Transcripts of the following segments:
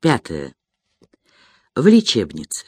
Пятое. В лечебнице.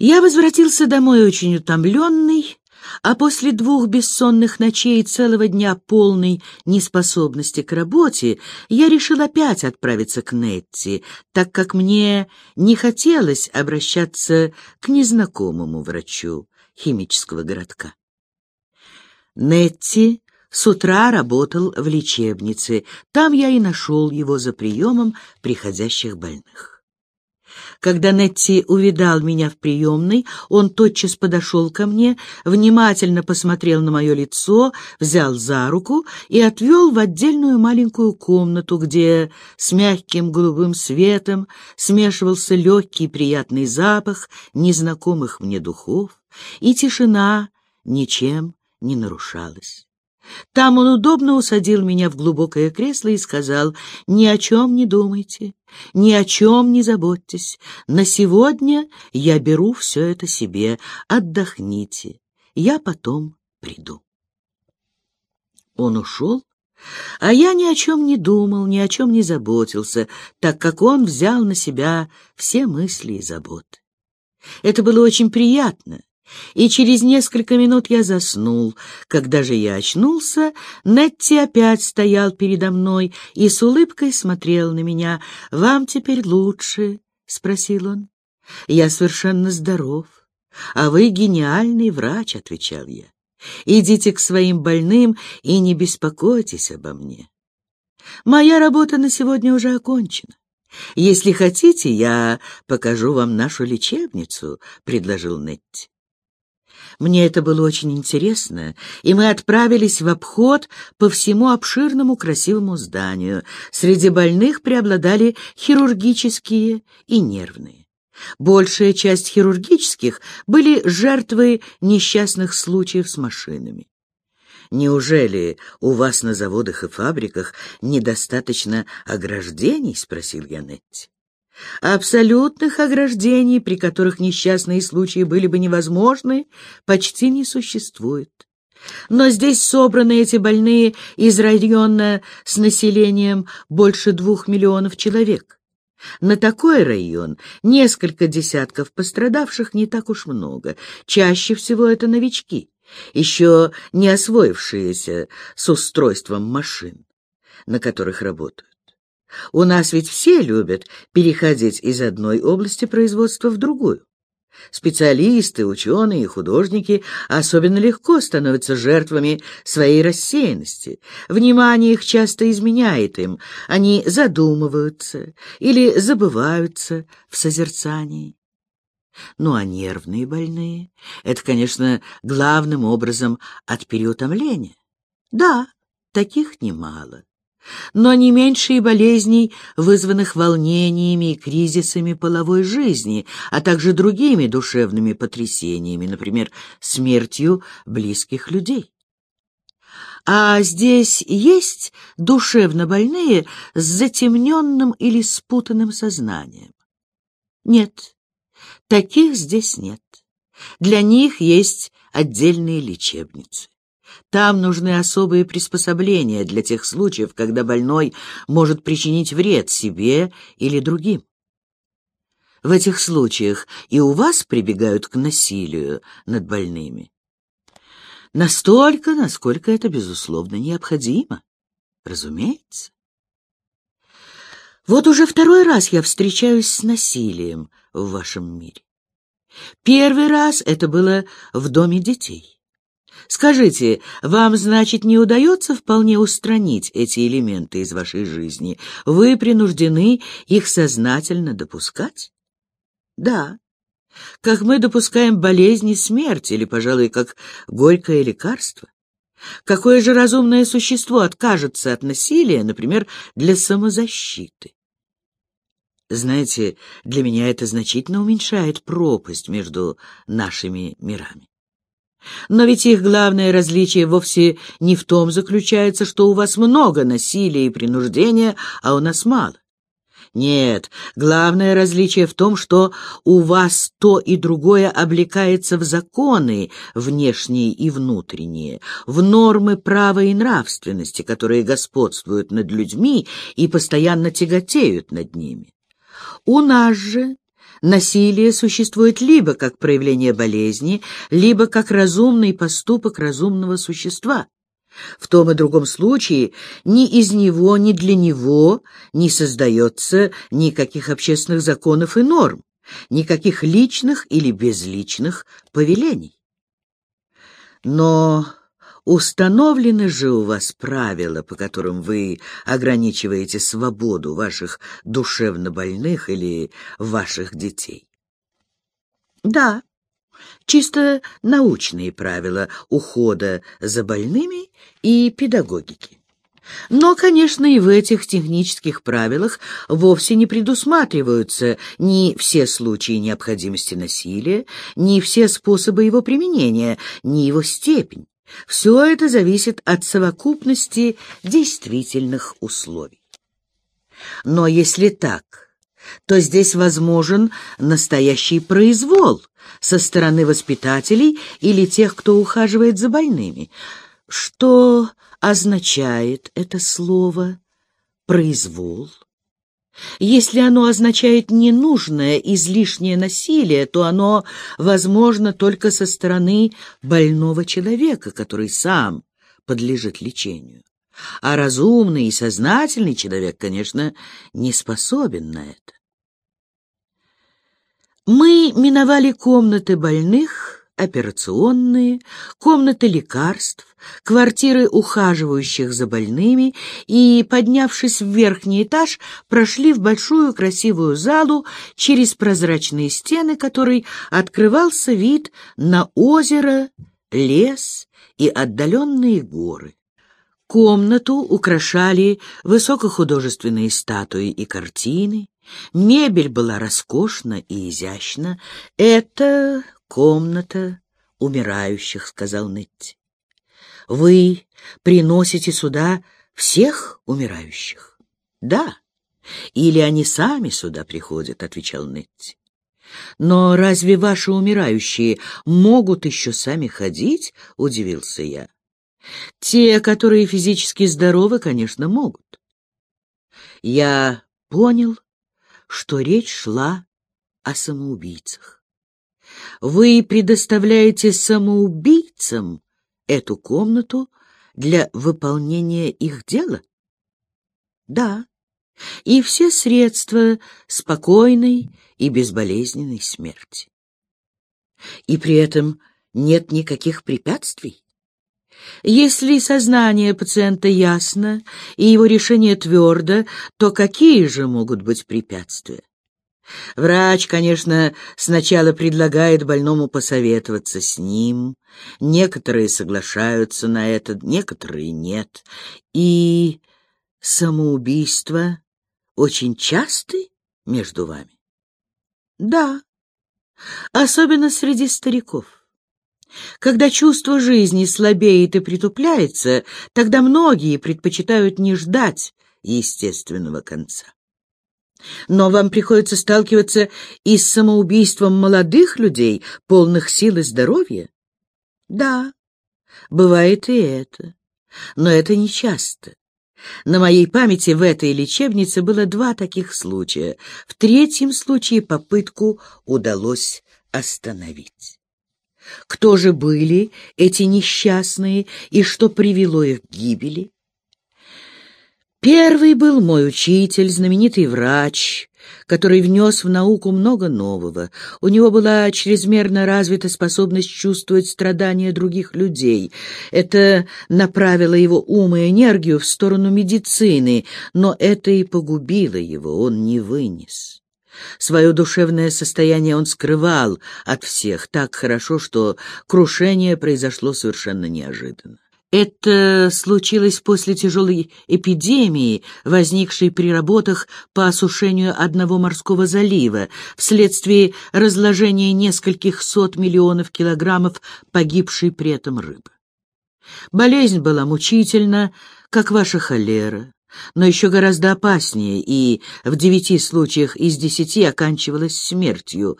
Я возвратился домой очень утомленный, а после двух бессонных ночей и целого дня полной неспособности к работе я решил опять отправиться к Нетти, так как мне не хотелось обращаться к незнакомому врачу химического городка. Нетти с утра работал в лечебнице. Там я и нашел его за приемом приходящих больных. Когда Нетти увидал меня в приемной, он тотчас подошел ко мне, внимательно посмотрел на мое лицо, взял за руку и отвел в отдельную маленькую комнату, где с мягким голубым светом смешивался легкий приятный запах незнакомых мне духов, и тишина ничем не нарушалась. Там он удобно усадил меня в глубокое кресло и сказал, «Ни о чем не думайте, ни о чем не заботьтесь. На сегодня я беру все это себе. Отдохните. Я потом приду». Он ушел, а я ни о чем не думал, ни о чем не заботился, так как он взял на себя все мысли и заботы. Это было очень приятно, и через несколько минут я заснул. Когда же я очнулся, Нетти опять стоял передо мной и с улыбкой смотрел на меня. «Вам теперь лучше?» — спросил он. «Я совершенно здоров, а вы гениальный врач», — отвечал я. «Идите к своим больным и не беспокойтесь обо мне. Моя работа на сегодня уже окончена. Если хотите, я покажу вам нашу лечебницу», — предложил Нетти. Мне это было очень интересно, и мы отправились в обход по всему обширному красивому зданию. Среди больных преобладали хирургические и нервные. Большая часть хирургических были жертвы несчастных случаев с машинами. «Неужели у вас на заводах и фабриках недостаточно ограждений?» — спросил я Нетти. Абсолютных ограждений, при которых несчастные случаи были бы невозможны, почти не существует. Но здесь собраны эти больные из района с населением больше двух миллионов человек. На такой район несколько десятков пострадавших не так уж много. Чаще всего это новички, еще не освоившиеся с устройством машин, на которых работают. У нас ведь все любят переходить из одной области производства в другую. Специалисты, ученые и художники особенно легко становятся жертвами своей рассеянности. Внимание их часто изменяет им, они задумываются или забываются в созерцании. Ну а нервные больные — это, конечно, главным образом от переутомления. Да, таких немало но не меньше и болезней, вызванных волнениями и кризисами половой жизни, а также другими душевными потрясениями, например, смертью близких людей. А здесь есть душевно больные с затемненным или спутанным сознанием? Нет, таких здесь нет. Для них есть отдельные лечебницы. Там нужны особые приспособления для тех случаев, когда больной может причинить вред себе или другим. В этих случаях и у вас прибегают к насилию над больными. Настолько, насколько это, безусловно, необходимо. Разумеется. Вот уже второй раз я встречаюсь с насилием в вашем мире. Первый раз это было в доме детей. Скажите, вам, значит, не удается вполне устранить эти элементы из вашей жизни? Вы принуждены их сознательно допускать? Да. Как мы допускаем болезни, смерть, или, пожалуй, как горькое лекарство. Какое же разумное существо откажется от насилия, например, для самозащиты? Знаете, для меня это значительно уменьшает пропасть между нашими мирами. Но ведь их главное различие вовсе не в том заключается, что у вас много насилия и принуждения, а у нас мало. Нет, главное различие в том, что у вас то и другое облекается в законы, внешние и внутренние, в нормы права и нравственности, которые господствуют над людьми и постоянно тяготеют над ними. У нас же насилие существует либо как проявление болезни, либо как разумный поступок разумного существа. В том и другом случае ни из него, ни для него не создается никаких общественных законов и норм, никаких личных или безличных повелений. Но установлены же у вас правила, по которым вы ограничиваете свободу ваших душевнобольных или ваших детей? Да, чисто научные правила ухода за больными и педагогики. Но, конечно, и в этих технических правилах вовсе не предусматриваются ни все случаи необходимости насилия, ни все способы его применения, ни его степень. Все это зависит от совокупности действительных условий. Но если так, то здесь возможен настоящий произвол со стороны воспитателей или тех, кто ухаживает за больными. Что означает это слово «произвол»? Если оно означает ненужное, излишнее насилие, то оно возможно только со стороны больного человека, который сам подлежит лечению. А разумный и сознательный человек, конечно, не способен на это. Мы миновали комнаты больных, операционные, комнаты лекарств, квартиры ухаживающих за больными и, поднявшись в верхний этаж, прошли в большую красивую залу через прозрачные стены, которой открывался вид на озеро, лес и отдаленные горы. Комнату украшали высокохудожественные статуи и картины, Мебель была роскошна и изящна. «Это комната умирающих», — сказал Нетти. «Вы приносите сюда всех умирающих?» «Да. Или они сами сюда приходят», — отвечал Нетти. «Но разве ваши умирающие могут еще сами ходить?» — удивился я. «Те, которые физически здоровы, конечно, могут». Я понял, что речь шла о самоубийцах. Вы предоставляете самоубийцам эту комнату для выполнения их дела? Да, и все средства спокойной и безболезненной смерти. И при этом нет никаких препятствий? Если сознание пациента ясно и его решение твердо, то какие же могут быть препятствия? Врач, конечно, сначала предлагает больному посоветоваться с ним. Некоторые соглашаются на это, некоторые нет. И самоубийство очень часты между вами? Да, особенно среди стариков. Когда чувство жизни слабеет и притупляется, тогда многие предпочитают не ждать естественного конца. Но вам приходится сталкиваться и с самоубийством молодых людей, полных сил и здоровья? Да, бывает и это, но это не часто. На моей памяти в этой лечебнице было два таких случая. В третьем случае попытку удалось остановить. Кто же были эти несчастные и что привело их к гибели? Первый был мой учитель, знаменитый врач, который внес в науку много нового. У него была чрезмерно развита способность чувствовать страдания других людей. Это направило его ум и энергию в сторону медицины, но это и погубило его, он не вынес. Свое душевное состояние он скрывал от всех так хорошо, что крушение произошло совершенно неожиданно. Это случилось после тяжелой эпидемии, возникшей при работах по осушению одного морского залива, вследствие разложения нескольких сот миллионов килограммов погибшей при этом рыбы. Болезнь была мучительна, как ваша холера. но еще гораздо опаснее и в девяти случаях из десяти оканчивалась смертью.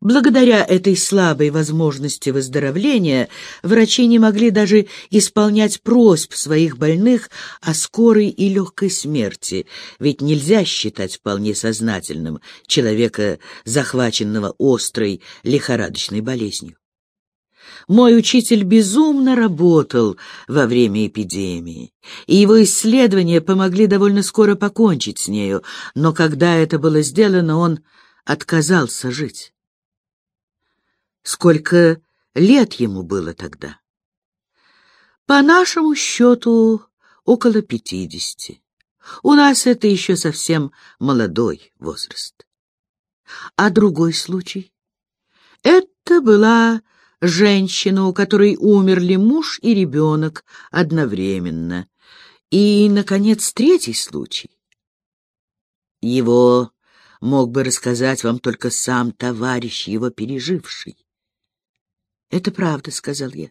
Благодаря этой слабой возможности выздоровления врачи не могли даже исполнять просьб своих больных о скорой и легкой смерти, ведь нельзя считать вполне сознательным человека, захваченного острой лихорадочной болезнью. Мой учитель безумно работал во время эпидемии, и его исследования помогли довольно скоро покончить с нею, но когда это было сделано, он отказался жить. Сколько лет ему было тогда? По нашему счету, около пятидесяти. У нас это еще совсем молодой возраст. А другой случай? Это была женщина, у которой умерли муж и ребенок одновременно. И, наконец, третий случай. Его мог бы рассказать вам только сам товарищ, его переживший. «Это правда», — сказал я.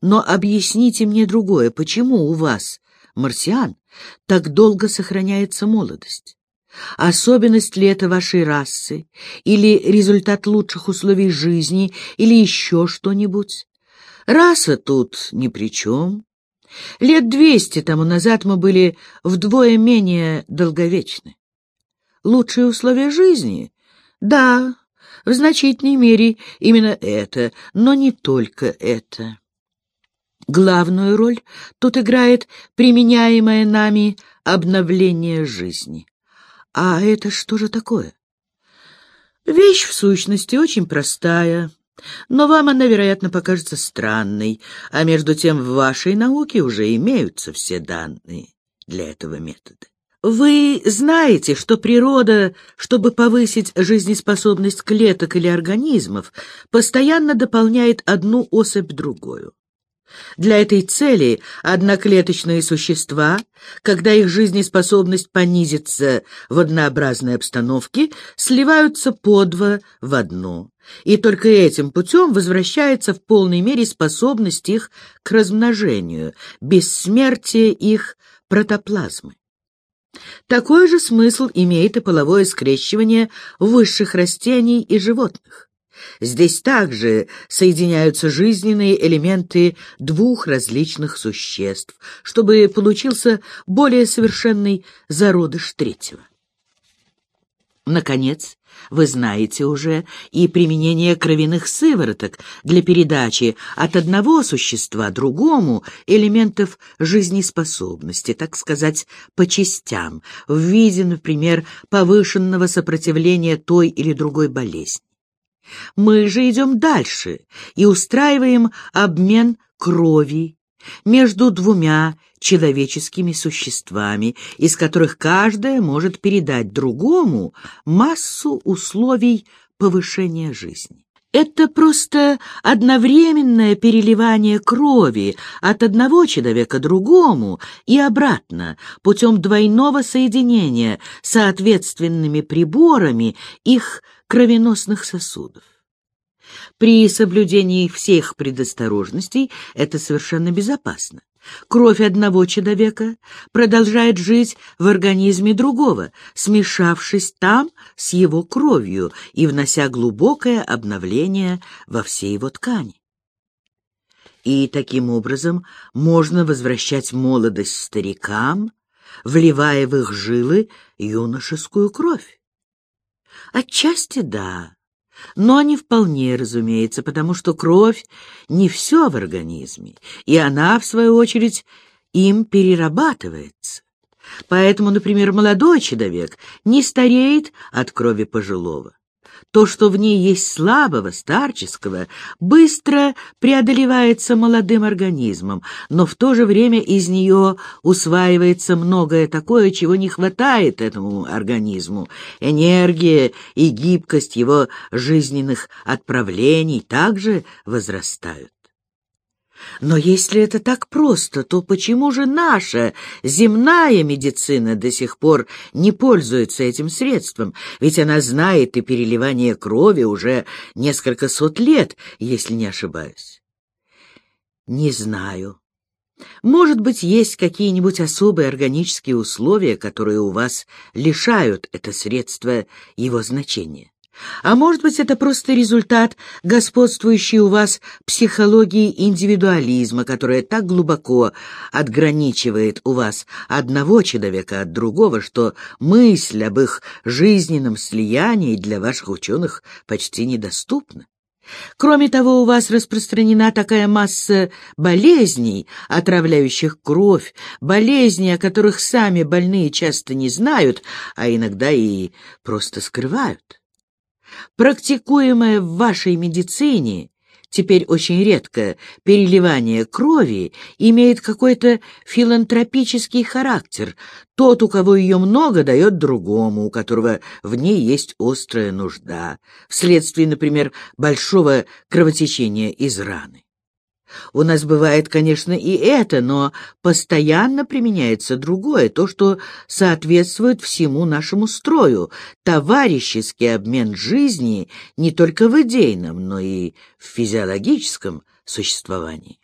«Но объясните мне другое. Почему у вас, марсиан, так долго сохраняется молодость? Особенность ли это вашей расы? Или результат лучших условий жизни? Или еще что-нибудь? Раса тут ни при чем. Лет двести тому назад мы были вдвое менее долговечны. Лучшие условия жизни? Да, в значительной мере именно это, но не только это. Главную роль тут играет применяемое нами обновление жизни. А это что же такое? Вещь, в сущности, очень простая, но вам она, вероятно, покажется странной, а между тем в вашей науке уже имеются все данные для этого метода. Вы знаете, что природа, чтобы повысить жизнеспособность клеток или организмов, постоянно дополняет одну особь другую. Для этой цели одноклеточные существа, когда их жизнеспособность понизится в однообразной обстановке, сливаются по два в одно, и только этим путем возвращается в полной мере способность их к размножению, бессмертие их протоплазмы. Такой же смысл имеет и половое скрещивание высших растений и животных. Здесь также соединяются жизненные элементы двух различных существ, чтобы получился более совершенный зародыш третьего. Наконец, вы знаете уже и применение кровяных сывороток для передачи от одного существа другому элементов жизнеспособности, так сказать, по частям, в виде, например, повышенного сопротивления той или другой болезни. Мы же идем дальше и устраиваем обмен крови между двумя человеческими существами, из которых каждая может передать другому массу условий повышения жизни. Это просто одновременное переливание крови от одного человека другому и обратно путем двойного соединения соответственными приборами их кровеносных сосудов. При соблюдении всех предосторожностей это совершенно безопасно. Кровь одного человека продолжает жить в организме другого, смешавшись там с его кровью и внося глубокое обновление во все его ткани. И таким образом можно возвращать молодость старикам, вливая в их жилы юношескую кровь. Отчасти да, но не вполне, разумеется, потому что кровь не все в организме, и она, в свою очередь, им перерабатывается. Поэтому, например, молодой человек не стареет от крови пожилого. То, что в ней есть слабого, старческого, быстро преодолевается молодым организмом, но в то же время из нее усваивается многое такое, чего не хватает этому организму. Энергия и гибкость его жизненных отправлений также возрастают. Но если это так просто, то почему же наша земная медицина до сих пор не пользуется этим средством? Ведь она знает и переливание крови уже несколько сот лет, если не ошибаюсь. Не знаю. Может быть, есть какие-нибудь особые органические условия, которые у вас лишают это средство его значения. А может быть, это просто результат господствующей у вас психологии индивидуализма, которая так глубоко отграничивает у вас одного человека от другого, что мысль об их жизненном слиянии для ваших ученых почти недоступна. Кроме того, у вас распространена такая масса болезней, отравляющих кровь, болезней, о которых сами больные часто не знают, а иногда и просто скрывают. Практикуемое в вашей медицине теперь очень редко, переливание крови имеет какой-то филантропический характер. Тот, у кого ее много, дает другому, у которого в ней есть острая нужда, вследствие, например, большого кровотечения из раны. У нас бывает, конечно, и это, но постоянно применяется другое, то, что соответствует всему нашему строю, товарищеский обмен жизни не только в идейном, но и в физиологическом существовании.